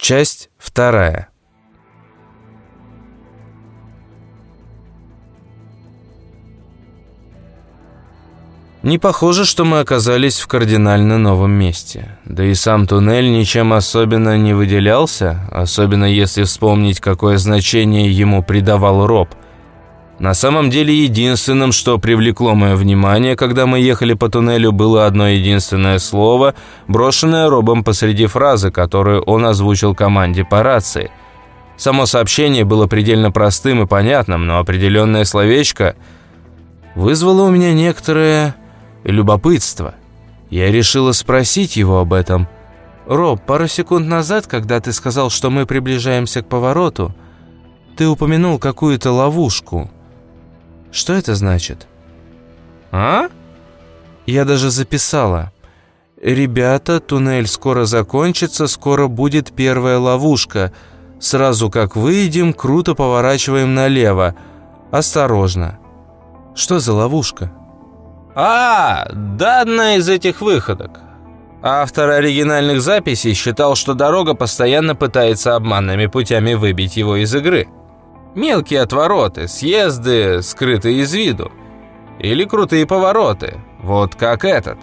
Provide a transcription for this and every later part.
Часть вторая. Не похоже, что мы оказались в кардинально новом месте. Да и сам туннель ничем особенно не выделялся, особенно если вспомнить, какое значение ему придавал Роб. На самом деле, единственным, что привлекло мое внимание, когда мы ехали по туннелю, было одно единственное слово, брошенное Робом посреди фразы, которую он озвучил команде по рации. Само сообщение было предельно простым и понятным, но определенное словечко вызвало у меня некоторое любопытство. Я решила спросить его об этом. «Роб, пару секунд назад, когда ты сказал, что мы приближаемся к повороту, ты упомянул какую-то ловушку. Что это значит?» «А?» Я даже записала. «Ребята, туннель скоро закончится, скоро будет первая ловушка. Сразу как выйдем, круто поворачиваем налево. Осторожно». «Что за ловушка?» А, да одна из этих выходок. Автор оригинальных записей считал, что дорога постоянно пытается обманными путями выбить его из игры. Мелкие отвороты, съезды, скрытые из виду. Или крутые повороты, вот как этот.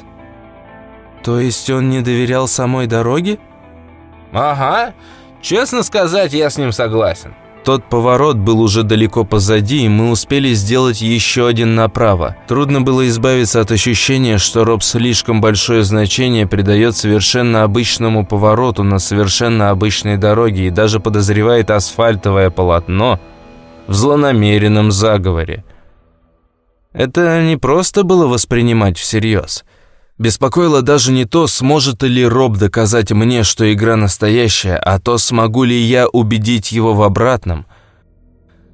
То есть он не доверял самой дороге? Ага, честно сказать, я с ним согласен. Тот поворот был уже далеко позади, и мы успели сделать еще один направо. Трудно было избавиться от ощущения, что Роб слишком большое значение придает совершенно обычному повороту на совершенно обычной дороге и даже подозревает асфальтовое полотно в злонамеренном заговоре. Это не просто было воспринимать всерьез – Беспокоило даже не то, сможет ли Роб доказать мне, что игра настоящая, а то, смогу ли я убедить его в обратном.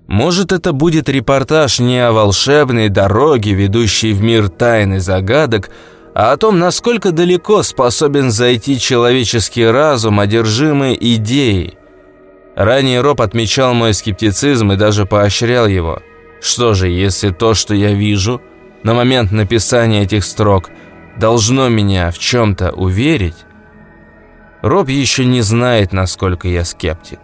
Может, это будет репортаж не о волшебной дороге, ведущей в мир тайн и загадок, а о том, насколько далеко способен зайти человеческий разум, одержимый идеей. Ранее Роб отмечал мой скептицизм и даже поощрял его. Что же, если то, что я вижу, на момент написания этих строк – должно меня в чем-то уверить, Роб еще не знает, насколько я скептик.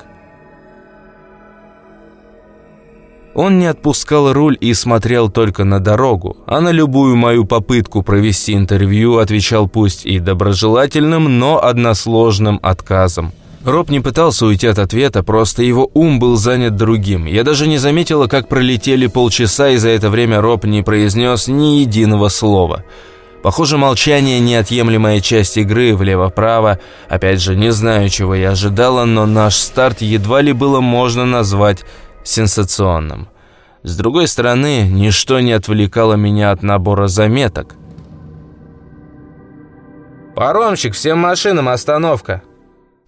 Он не отпускал руль и смотрел только на дорогу, а на любую мою попытку провести интервью отвечал пусть и доброжелательным, но односложным отказом. Роб не пытался уйти от ответа, просто его ум был занят другим. Я даже не заметила, как пролетели полчаса, и за это время Роб не произнес ни единого слова – Похоже, молчание – неотъемлемая часть игры влево-право. Опять же, не знаю, чего я ожидала, но наш старт едва ли было можно назвать сенсационным. С другой стороны, ничто не отвлекало меня от набора заметок. «Паромщик, всем машинам остановка!»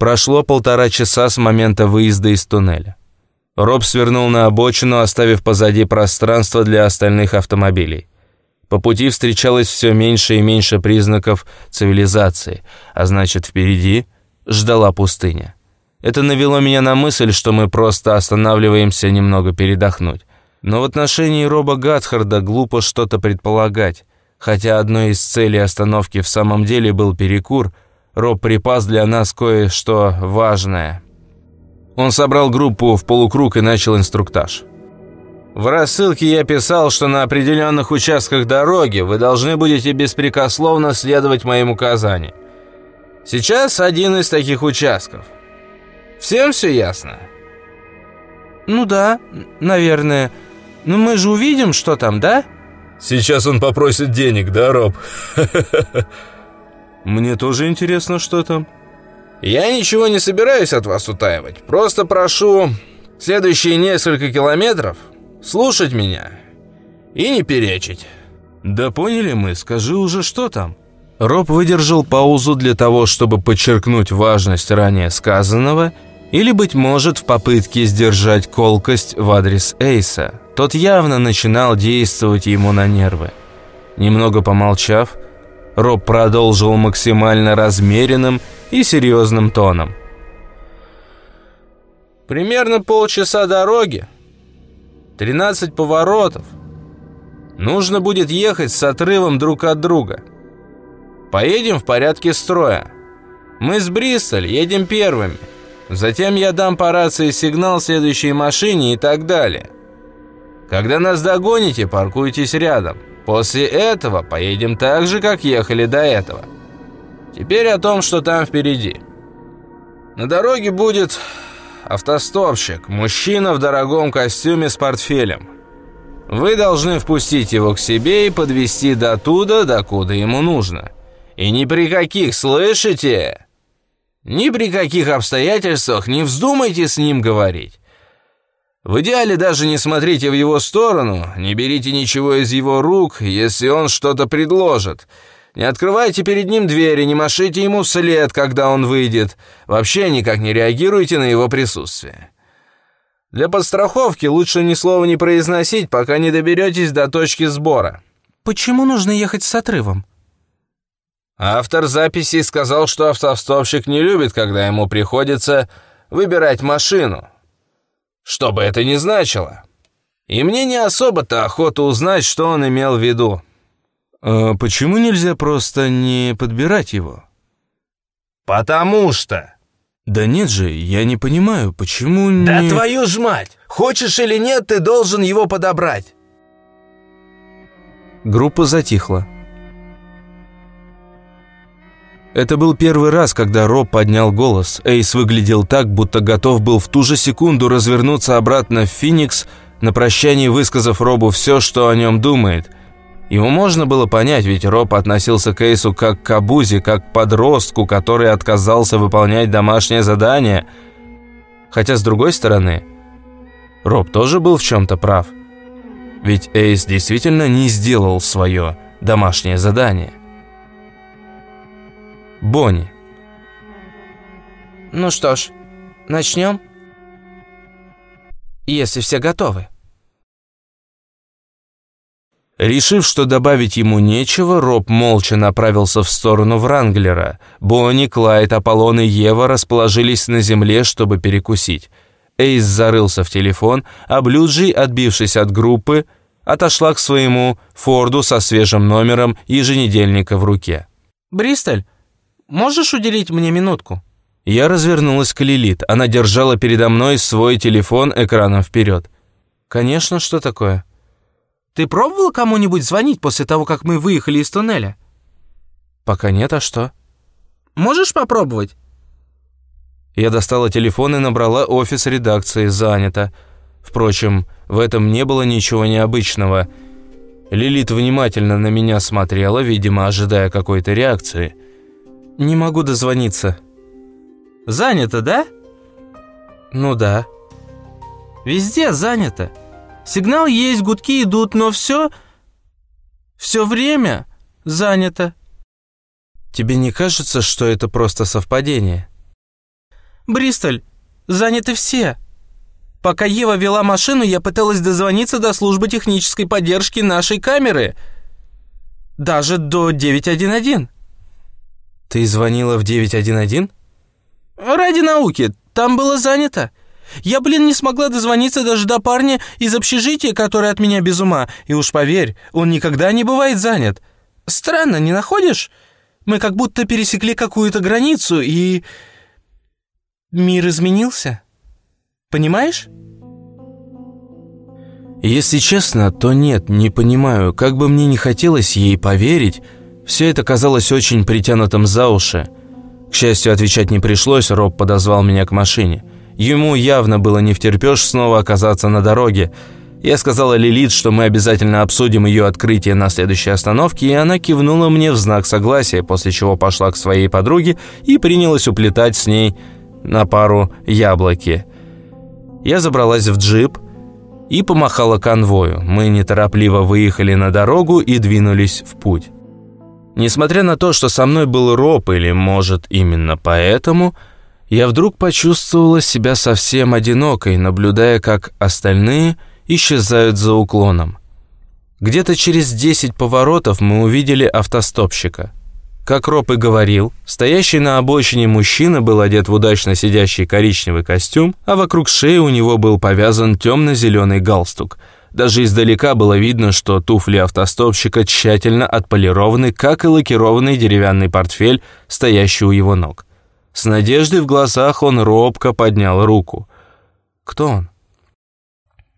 Прошло полтора часа с момента выезда из туннеля. Роб свернул на обочину, оставив позади пространство для остальных автомобилей. По пути встречалось все меньше и меньше признаков цивилизации, а значит, впереди ждала пустыня. Это навело меня на мысль, что мы просто останавливаемся немного передохнуть. Но в отношении Роба Гатхарда глупо что-то предполагать. Хотя одной из целей остановки в самом деле был перекур, Роб припас для нас кое-что важное. Он собрал группу в полукруг и начал инструктаж. В рассылке я писал, что на определенных участках дороги вы должны будете беспрекословно следовать моим указаниям. Сейчас один из таких участков. Всем все ясно? Ну да, наверное. Но мы же увидим, что там, да? Сейчас он попросит денег, да, Роб? Мне тоже интересно, что там. Я ничего не собираюсь от вас утаивать. Просто прошу следующие несколько километров слушать меня и не перечить». «Да поняли мы, скажи уже, что там?» Роб выдержал паузу для того, чтобы подчеркнуть важность ранее сказанного или, быть может, в попытке сдержать колкость в адрес Эйса. Тот явно начинал действовать ему на нервы. Немного помолчав, Роб продолжил максимально размеренным и серьезным тоном. «Примерно полчаса дороги 13 поворотов. Нужно будет ехать с отрывом друг от друга. Поедем в порядке строя. Мы с Бристоль едем первыми. Затем я дам по рации сигнал следующей машине и так далее. Когда нас догоните, паркуйтесь рядом. После этого поедем так же, как ехали до этого. Теперь о том, что там впереди. На дороге будет автостопщик, мужчина в дорогом костюме с портфелем. Вы должны впустить его к себе и подвести до туда, докуда ему нужно. И ни при каких, слышите? Ни при каких обстоятельствах не вздумайте с ним говорить. В идеале даже не смотрите в его сторону, не берите ничего из его рук, если он что-то предложит. Не открывайте перед ним двери, не машите ему вслед, когда он выйдет. Вообще никак не реагируйте на его присутствие. Для подстраховки лучше ни слова не произносить, пока не доберетесь до точки сбора. Почему нужно ехать с отрывом? Автор записи сказал, что автостопщик не любит, когда ему приходится выбирать машину. Что бы это ни значило. И мне не особо-то охота узнать, что он имел в виду. А почему нельзя просто не подбирать его? Потому что... Да нет же, я не понимаю, почему не... Да твою ж мать! Хочешь или нет, ты должен его подобрать. Группа затихла. Это был первый раз, когда Роб поднял голос. Эйс выглядел так, будто готов был в ту же секунду развернуться обратно в Феникс, на прощание высказав Робу все, что о нем думает – его можно было понять, ведь Роб относился к Эйсу как к обузе, как к подростку, который отказался выполнять домашнее задание. Хотя, с другой стороны, Роб тоже был в чем-то прав. Ведь Эйс действительно не сделал свое домашнее задание. Бонни. Ну что ж, начнем? Если все готовы. Решив, что добавить ему нечего, Роб молча направился в сторону Вранглера. Бонни, Клайд, Аполлон и Ева расположились на земле, чтобы перекусить. Эйс зарылся в телефон, а Блюджи, отбившись от группы, отошла к своему Форду со свежим номером еженедельника в руке. «Бристоль, можешь уделить мне минутку?» Я развернулась к Лилит. Она держала передо мной свой телефон экраном вперед. «Конечно, что такое?» Ты пробовал кому-нибудь звонить после того, как мы выехали из туннеля? Пока нет, а что? Можешь попробовать? Я достала телефон и набрала офис редакции «Занято». Впрочем, в этом не было ничего необычного. Лилит внимательно на меня смотрела, видимо, ожидая какой-то реакции. «Не могу дозвониться». «Занято, да?» «Ну да». «Везде занято. Сигнал есть, гудки идут, но все... Все время занято. Тебе не кажется, что это просто совпадение? Бристоль, заняты все. Пока Ева вела машину, я пыталась дозвониться до службы технической поддержки нашей камеры. Даже до 911. Ты звонила в 911? Ради науки. Там было занято. Я, блин, не смогла дозвониться даже до парня из общежития, который от меня без ума. И уж поверь, он никогда не бывает занят. Странно, не находишь? Мы как будто пересекли какую-то границу, и... Мир изменился. Понимаешь? Если честно, то нет, не понимаю. Как бы мне не хотелось ей поверить, все это казалось очень притянутым за уши. К счастью, отвечать не пришлось, Роб подозвал меня к машине. Ему явно было не втерпешь снова оказаться на дороге. Я сказала Лилит, что мы обязательно обсудим ее открытие на следующей остановке, и она кивнула мне в знак согласия, после чего пошла к своей подруге и принялась уплетать с ней на пару яблоки. Я забралась в джип и помахала конвою. Мы неторопливо выехали на дорогу и двинулись в путь. Несмотря на то, что со мной был Роб, или, может, именно поэтому – я вдруг почувствовала себя совсем одинокой, наблюдая, как остальные исчезают за уклоном. Где-то через 10 поворотов мы увидели автостопщика. Как Роб и говорил, стоящий на обочине мужчина был одет в удачно сидящий коричневый костюм, а вокруг шеи у него был повязан темно-зеленый галстук. Даже издалека было видно, что туфли автостопщика тщательно отполированы, как и лакированный деревянный портфель, стоящий у его ног. С надеждой в глазах он робко поднял руку. «Кто он?»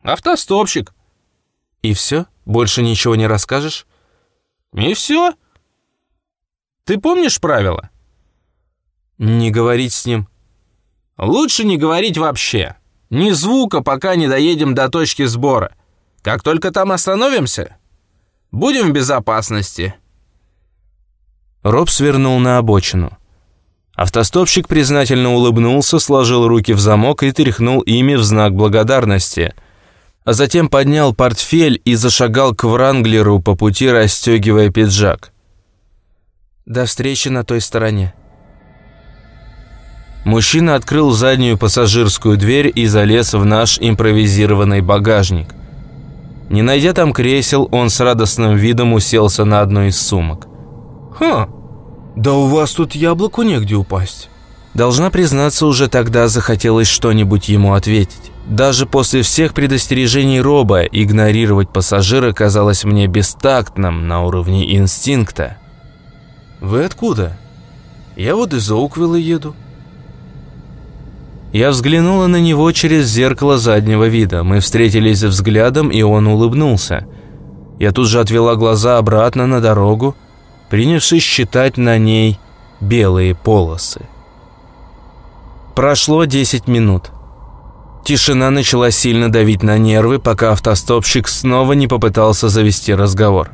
«Автостопщик». «И все? Больше ничего не расскажешь?» «И все. Ты помнишь правила?» «Не говорить с ним». «Лучше не говорить вообще. Ни звука, пока не доедем до точки сбора. Как только там остановимся, будем в безопасности». Роб свернул на обочину. Автостопщик признательно улыбнулся, сложил руки в замок и тряхнул ими в знак благодарности. А затем поднял портфель и зашагал к Вранглеру по пути, расстегивая пиджак. «До встречи на той стороне». Мужчина открыл заднюю пассажирскую дверь и залез в наш импровизированный багажник. Не найдя там кресел, он с радостным видом уселся на одну из сумок. «Ха, да у вас тут яблоку негде упасть». Должна признаться, уже тогда захотелось что-нибудь ему ответить. Даже после всех предостережений Роба игнорировать пассажира казалось мне бестактным на уровне инстинкта. «Вы откуда?» «Я вот из Оуквилла еду». Я взглянула на него через зеркало заднего вида. Мы встретились взглядом, и он улыбнулся. Я тут же отвела глаза обратно на дорогу, принявшись считать на ней белые полосы. Прошло 10 минут. Тишина начала сильно давить на нервы, пока автостопщик снова не попытался завести разговор.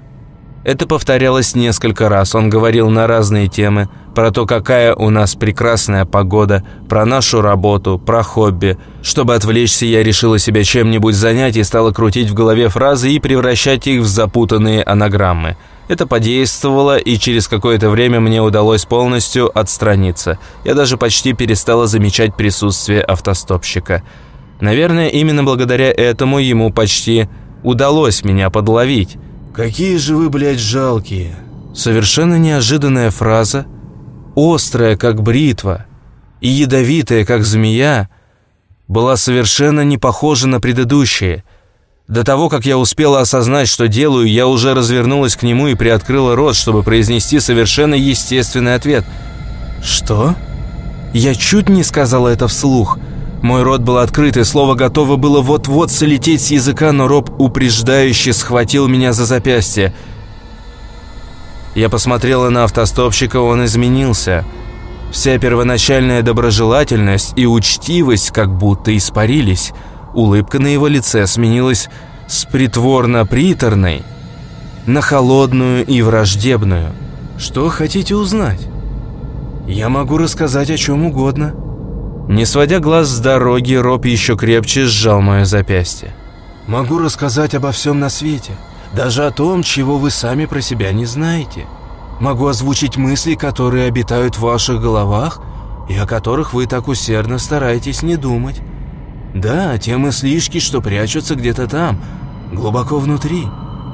Это повторялось несколько раз. Он говорил на разные темы, про то, какая у нас прекрасная погода, про нашу работу, про хобби. Чтобы отвлечься, я решила себя чем-нибудь занять и стала крутить в голове фразы и превращать их в запутанные анаграммы. Это подействовало, и через какое-то время мне удалось полностью отстраниться. Я даже почти перестала замечать присутствие автостопщика. Наверное, именно благодаря этому ему почти удалось меня подловить. «Какие же вы, блядь, жалкие!» Совершенно неожиданная фраза, острая, как бритва, и ядовитая, как змея, была совершенно не похожа на предыдущие. До того, как я успела осознать, что делаю, я уже развернулась к нему и приоткрыла рот, чтобы произнести совершенно естественный ответ. «Что?» Я чуть не сказала это вслух – мой рот был открыт, и слово готово было вот-вот солететь с языка, но Роб упреждающе схватил меня за запястье. Я посмотрела на автостопщика, он изменился. Вся первоначальная доброжелательность и учтивость как будто испарились. Улыбка на его лице сменилась с притворно-приторной на холодную и враждебную. «Что хотите узнать? Я могу рассказать о чем угодно». Не сводя глаз с дороги, Роб еще крепче сжал мое запястье. «Могу рассказать обо всем на свете, даже о том, чего вы сами про себя не знаете. Могу озвучить мысли, которые обитают в ваших головах и о которых вы так усердно стараетесь не думать. Да, те мыслишки, что прячутся где-то там, глубоко внутри».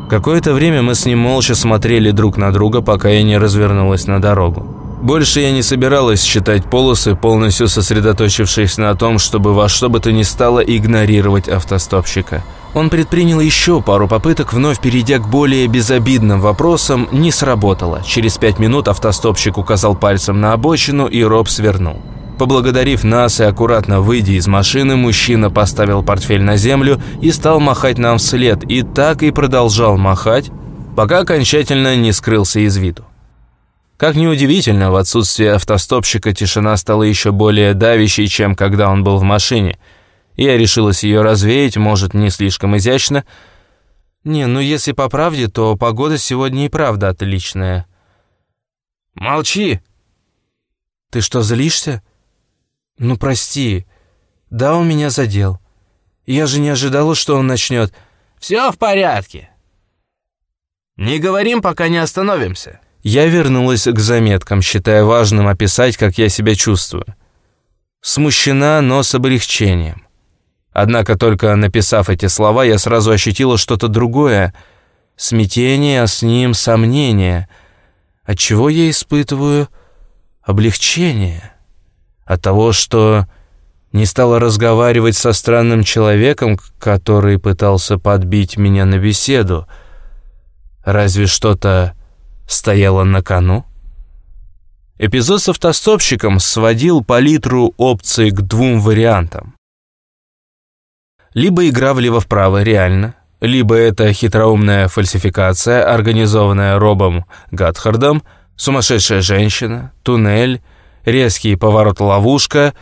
Какое-то время мы с ним молча смотрели друг на друга, пока я не развернулась на дорогу. Больше я не собиралась считать полосы, полностью сосредоточившись на том, чтобы во что бы то ни стало игнорировать автостопщика. Он предпринял еще пару попыток, вновь перейдя к более безобидным вопросам, не сработало. Через пять минут автостопщик указал пальцем на обочину, и Роб свернул. Поблагодарив нас и аккуратно выйдя из машины, мужчина поставил портфель на землю и стал махать нам вслед, и так и продолжал махать, пока окончательно не скрылся из виду. Как неудивительно, в отсутствие автостопщика тишина стала еще более давящей, чем когда он был в машине. Я решилась ее развеять, может, не слишком изящно. Не, ну если по правде, то погода сегодня и правда отличная. «Молчи!» «Ты что, злишься?» «Ну, прости. Да, он меня задел. Я же не ожидала, что он начнет...» «Все в порядке. Не говорим, пока не остановимся». Я вернулась к заметкам, считая важным описать, как я себя чувствую. Смущена, но с облегчением. Однако только написав эти слова, я сразу ощутила что-то другое. Смятение, а с ним сомнение. От чего я испытываю облегчение? От того, что не стала разговаривать со странным человеком, который пытался подбить меня на беседу. Разве что-то стояла на кону? Эпизод с автостопщиком сводил палитру опций к двум вариантам. Либо игра влево-вправо реально, либо это хитроумная фальсификация, организованная Робом Гатхардом, сумасшедшая женщина, туннель, резкий поворот-ловушка.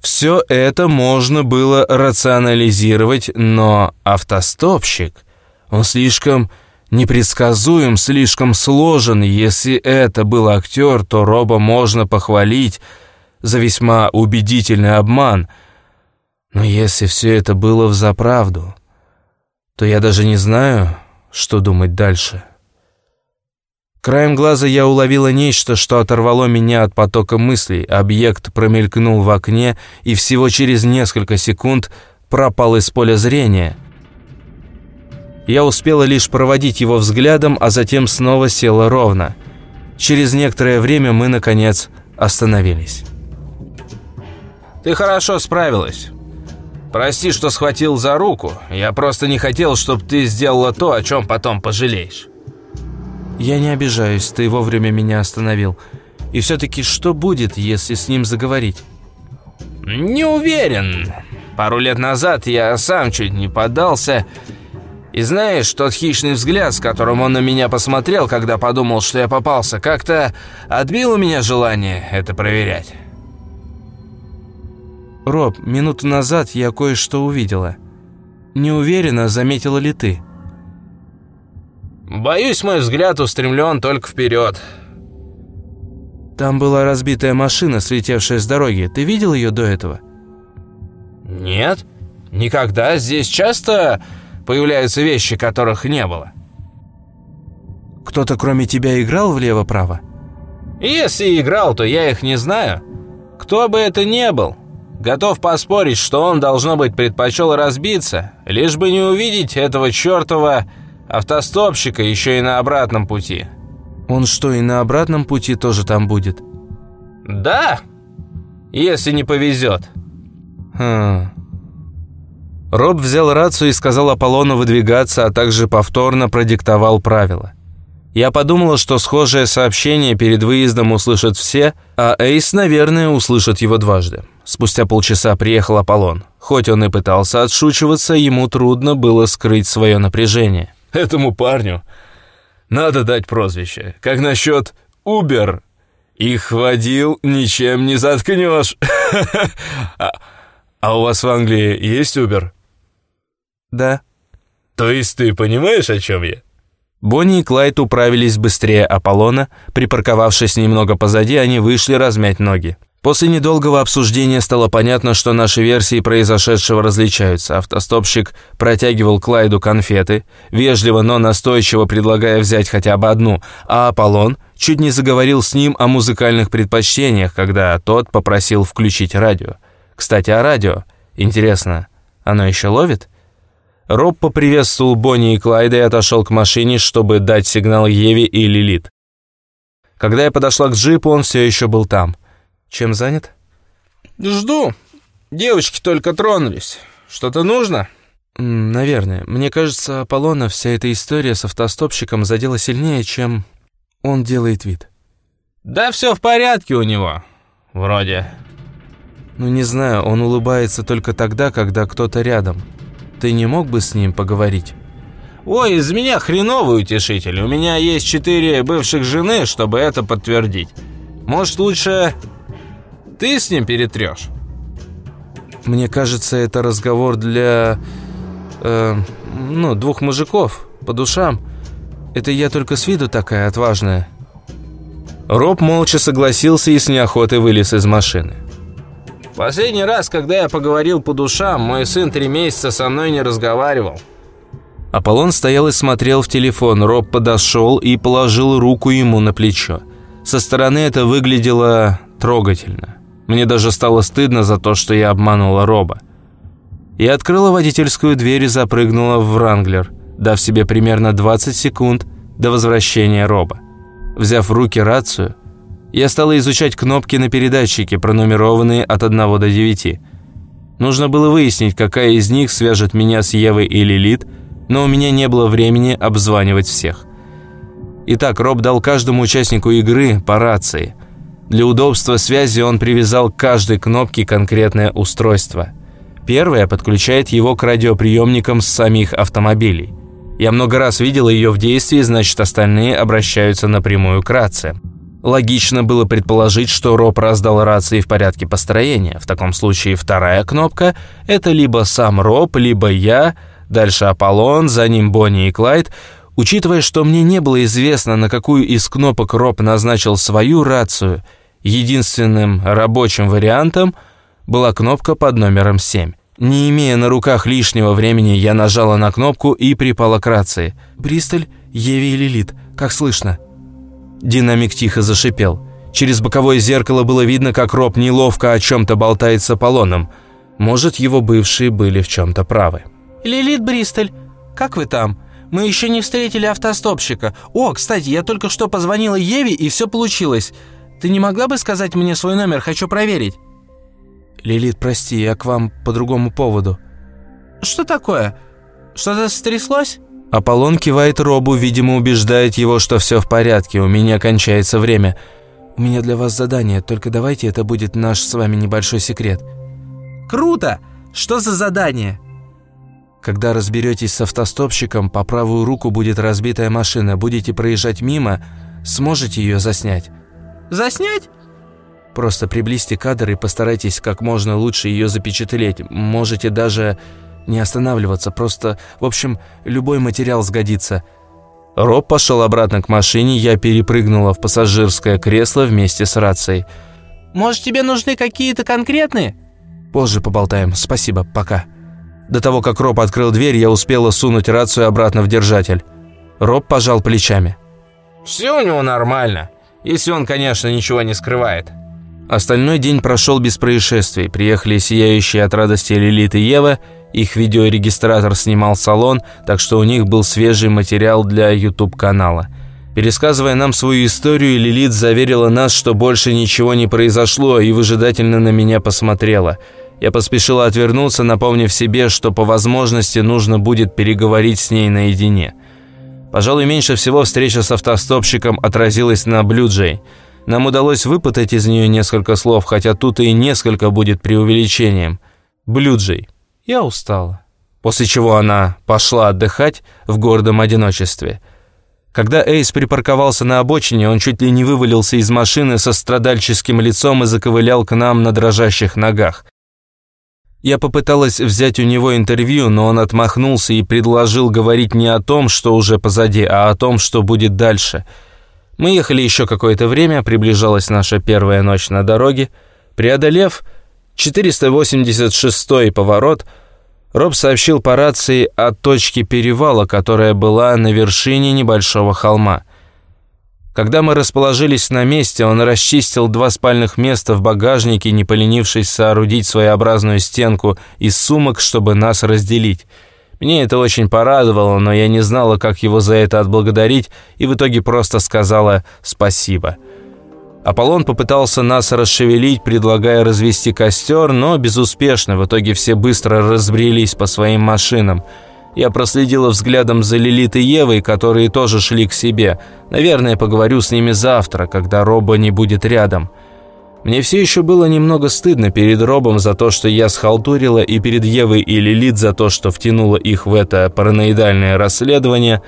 Все это можно было рационализировать, но автостопщик, он слишком непредсказуем, слишком сложен. Если это был актер, то Роба можно похвалить за весьма убедительный обман. Но если все это было взаправду, то я даже не знаю, что думать дальше. Краем глаза я уловила нечто, что оторвало меня от потока мыслей. Объект промелькнул в окне и всего через несколько секунд пропал из поля зрения — я успела лишь проводить его взглядом, а затем снова села ровно. Через некоторое время мы, наконец, остановились. «Ты хорошо справилась. Прости, что схватил за руку. Я просто не хотел, чтобы ты сделала то, о чем потом пожалеешь». «Я не обижаюсь, ты вовремя меня остановил. И все-таки что будет, если с ним заговорить?» «Не уверен. Пару лет назад я сам чуть не подался...» И знаешь, тот хищный взгляд, с которым он на меня посмотрел, когда подумал, что я попался, как-то отбил у меня желание это проверять. Роб, минуту назад я кое-что увидела. Не уверена, заметила ли ты. Боюсь, мой взгляд устремлен только вперед. Там была разбитая машина, слетевшая с дороги. Ты видел ее до этого? Нет, никогда. Здесь часто появляются вещи, которых не было. Кто-то кроме тебя играл влево-право? Если играл, то я их не знаю. Кто бы это ни был, готов поспорить, что он, должно быть, предпочел разбиться, лишь бы не увидеть этого чертова автостопщика еще и на обратном пути. Он что, и на обратном пути тоже там будет? Да, если не повезет. Хм... Роб взял рацию и сказал Аполлону выдвигаться, а также повторно продиктовал правила. Я подумала, что схожее сообщение перед выездом услышат все, а Эйс, наверное, услышит его дважды. Спустя полчаса приехал Аполлон. Хоть он и пытался отшучиваться, ему трудно было скрыть свое напряжение. «Этому парню надо дать прозвище. Как насчет Убер? Их водил ничем не заткнешь. а, а у вас в Англии есть Убер?» «Да». «То есть ты понимаешь, о чем я?» Бонни и Клайд управились быстрее Аполлона. Припарковавшись немного позади, они вышли размять ноги. После недолгого обсуждения стало понятно, что наши версии произошедшего различаются. Автостопщик протягивал Клайду конфеты, вежливо, но настойчиво предлагая взять хотя бы одну, а Аполлон чуть не заговорил с ним о музыкальных предпочтениях, когда тот попросил включить радио. Кстати, о радио. Интересно, оно еще ловит? Роб поприветствовал Бонни и Клайда и отошел к машине, чтобы дать сигнал Еве и Лилит. Когда я подошла к джипу, он все еще был там. Чем занят? Жду. Девочки только тронулись. Что-то нужно? Наверное. Мне кажется, Аполлона вся эта история с автостопщиком задела сильнее, чем он делает вид. Да все в порядке у него. Вроде. Ну не знаю, он улыбается только тогда, когда кто-то рядом. Ты не мог бы с ним поговорить? Ой, из меня хреновый утешитель. У меня есть четыре бывших жены, чтобы это подтвердить. Может, лучше ты с ним перетрешь? Мне кажется, это разговор для... Э, ну, двух мужиков, по душам. Это я только с виду такая отважная. Роб молча согласился и с неохотой вылез из машины. Последний раз, когда я поговорил по душам, мой сын три месяца со мной не разговаривал. Аполлон стоял и смотрел в телефон. Роб подошел и положил руку ему на плечо. Со стороны это выглядело трогательно. Мне даже стало стыдно за то, что я обманула Роба. Я открыла водительскую дверь и запрыгнула в Вранглер, дав себе примерно 20 секунд до возвращения Роба. Взяв в руки рацию, я стала изучать кнопки на передатчике, пронумерованные от 1 до 9. Нужно было выяснить, какая из них свяжет меня с Евой и Лилит, но у меня не было времени обзванивать всех. Итак, Роб дал каждому участнику игры по рации. Для удобства связи он привязал к каждой кнопке конкретное устройство. Первое подключает его к радиоприемникам с самих автомобилей. Я много раз видел ее в действии, значит остальные обращаются напрямую к рациям. Логично было предположить, что Роб раздал рации в порядке построения. В таком случае вторая кнопка – это либо сам Роб, либо я, дальше Аполлон, за ним Бонни и Клайд. Учитывая, что мне не было известно, на какую из кнопок Роб назначил свою рацию, единственным рабочим вариантом была кнопка под номером 7. Не имея на руках лишнего времени, я нажала на кнопку и припала к рации. «Бристоль, Еви и Лилит, как слышно?» Динамик тихо зашипел. Через боковое зеркало было видно, как Роб неловко о чем-то болтает с Аполлоном. Может, его бывшие были в чем-то правы. «Лилит Бристоль, как вы там? Мы еще не встретили автостопщика. О, кстати, я только что позвонила Еве, и все получилось. Ты не могла бы сказать мне свой номер? Хочу проверить». «Лилит, прости, я к вам по другому поводу». «Что такое? Что-то стряслось?» Аполлон кивает Робу, видимо, убеждает его, что все в порядке, у меня кончается время. «У меня для вас задание, только давайте это будет наш с вами небольшой секрет». «Круто! Что за задание?» Когда разберетесь с автостопщиком, по правую руку будет разбитая машина. Будете проезжать мимо, сможете ее заснять. Заснять? Просто приблизьте кадр и постарайтесь как можно лучше ее запечатлеть. Можете даже не останавливаться, просто, в общем, любой материал сгодится. Роб пошел обратно к машине, я перепрыгнула в пассажирское кресло вместе с рацией. «Может, тебе нужны какие-то конкретные?» «Позже поболтаем. Спасибо. Пока». До того, как Роб открыл дверь, я успела сунуть рацию обратно в держатель. Роб пожал плечами. «Все у него нормально, если он, конечно, ничего не скрывает». Остальной день прошел без происшествий. Приехали сияющие от радости Лилит и Ева – их видеорегистратор снимал салон, так что у них был свежий материал для YouTube-канала. Пересказывая нам свою историю, Лилит заверила нас, что больше ничего не произошло, и выжидательно на меня посмотрела. Я поспешила отвернуться, напомнив себе, что по возможности нужно будет переговорить с ней наедине. Пожалуй, меньше всего встреча с автостопщиком отразилась на Блюджей. Нам удалось выпытать из нее несколько слов, хотя тут и несколько будет преувеличением. Блюджей. Я устала. После чего она пошла отдыхать в гордом одиночестве. Когда Эйс припарковался на обочине, он чуть ли не вывалился из машины со страдальческим лицом и заковылял к нам на дрожащих ногах. Я попыталась взять у него интервью, но он отмахнулся и предложил говорить не о том, что уже позади, а о том, что будет дальше. Мы ехали еще какое-то время, приближалась наша первая ночь на дороге. Преодолев 486-й поворот – Роб сообщил по рации о точке перевала, которая была на вершине небольшого холма. Когда мы расположились на месте, он расчистил два спальных места в багажнике, не поленившись соорудить своеобразную стенку из сумок, чтобы нас разделить. Мне это очень порадовало, но я не знала, как его за это отблагодарить, и в итоге просто сказала «спасибо». Аполлон попытался нас расшевелить, предлагая развести костер, но безуспешно. В итоге все быстро разбрелись по своим машинам. Я проследила взглядом за Лилит и Евой, которые тоже шли к себе. Наверное, поговорю с ними завтра, когда Роба не будет рядом. Мне все еще было немного стыдно перед Робом за то, что я схалтурила, и перед Евой и Лилит за то, что втянула их в это параноидальное расследование.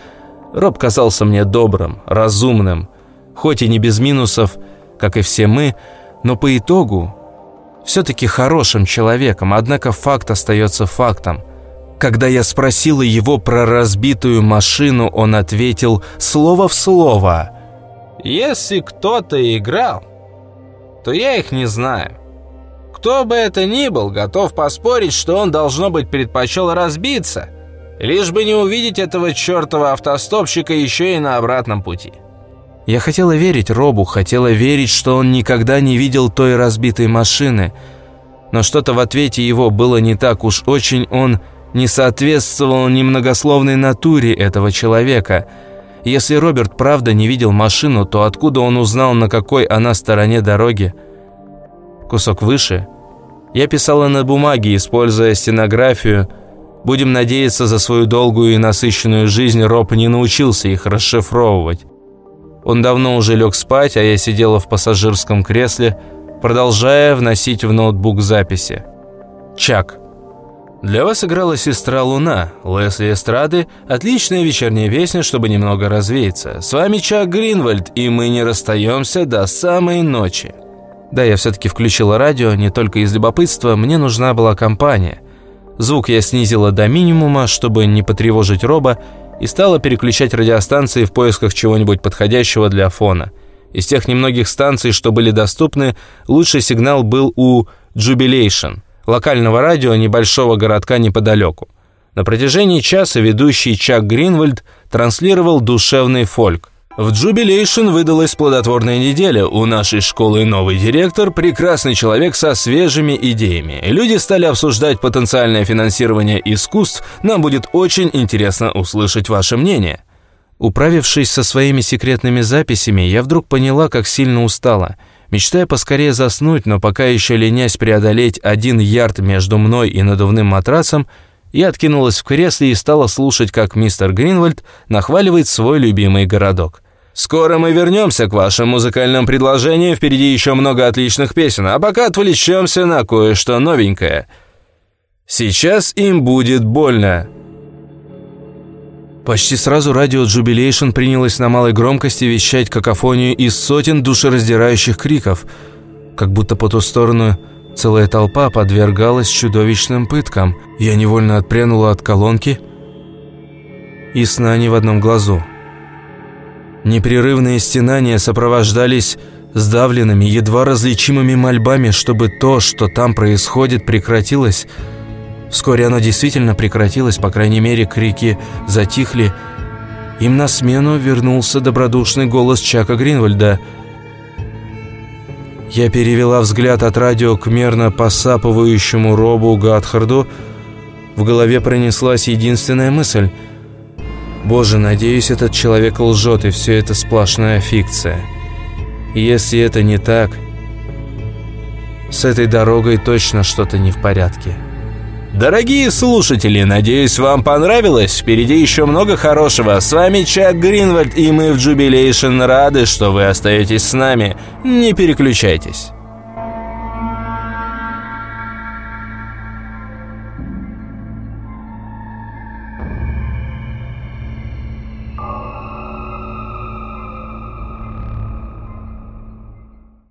Роб казался мне добрым, разумным, хоть и не без минусов, как и все мы, но по итогу все-таки хорошим человеком, однако факт остается фактом. Когда я спросила его про разбитую машину, он ответил слово в слово. «Если кто-то играл, то я их не знаю. Кто бы это ни был, готов поспорить, что он, должно быть, предпочел разбиться, лишь бы не увидеть этого чертова автостопщика еще и на обратном пути». Я хотела верить Робу, хотела верить, что он никогда не видел той разбитой машины. Но что-то в ответе его было не так уж очень, он не соответствовал немногословной натуре этого человека. Если Роберт правда не видел машину, то откуда он узнал, на какой она стороне дороги? Кусок выше. Я писала на бумаге, используя стенографию. Будем надеяться, за свою долгую и насыщенную жизнь Роб не научился их расшифровывать. Он давно уже лег спать, а я сидела в пассажирском кресле, продолжая вносить в ноутбук записи. Чак. Для вас играла «Сестра Луна», Лесли Эстрады, отличная вечерняя песня, чтобы немного развеяться. С вами Чак Гринвальд, и мы не расстаемся до самой ночи. Да, я все-таки включила радио, не только из любопытства, мне нужна была компания. Звук я снизила до минимума, чтобы не потревожить Роба, и стала переключать радиостанции в поисках чего-нибудь подходящего для фона. Из тех немногих станций, что были доступны, лучший сигнал был у Jubilation – локального радио небольшого городка неподалеку. На протяжении часа ведущий Чак Гринвальд транслировал душевный фольк. В Jubilation выдалась плодотворная неделя. У нашей школы новый директор, прекрасный человек со свежими идеями. Люди стали обсуждать потенциальное финансирование искусств. Нам будет очень интересно услышать ваше мнение. Управившись со своими секретными записями, я вдруг поняла, как сильно устала – Мечтая поскорее заснуть, но пока еще ленясь преодолеть один ярд между мной и надувным матрасом, я откинулась в кресле и стала слушать, как мистер Гринвальд нахваливает свой любимый городок. «Скоро мы вернемся к вашим музыкальным предложениям, впереди еще много отличных песен, а пока отвлечемся на кое-что новенькое. Сейчас им будет больно». Почти сразу радио Jubilation принялось на малой громкости вещать какофонию из сотен душераздирающих криков, как будто по ту сторону целая толпа подвергалась чудовищным пыткам. Я невольно отпрянула от колонки и сна не в одном глазу. Непрерывные стенания сопровождались сдавленными, едва различимыми мольбами, чтобы то, что там происходит, прекратилось – Вскоре оно действительно прекратилось, по крайней мере, крики затихли. Им на смену вернулся добродушный голос Чака Гринвальда. Я перевела взгляд от радио к мерно посапывающему Робу Гатхарду. В голове пронеслась единственная мысль. «Боже, надеюсь, этот человек лжет, и все это сплошная фикция. Если это не так, с этой дорогой точно что-то не в порядке». Дорогие слушатели, надеюсь, вам понравилось. Впереди еще много хорошего. С вами Чак Гринвальд, и мы в Jubilation рады, что вы остаетесь с нами. Не переключайтесь.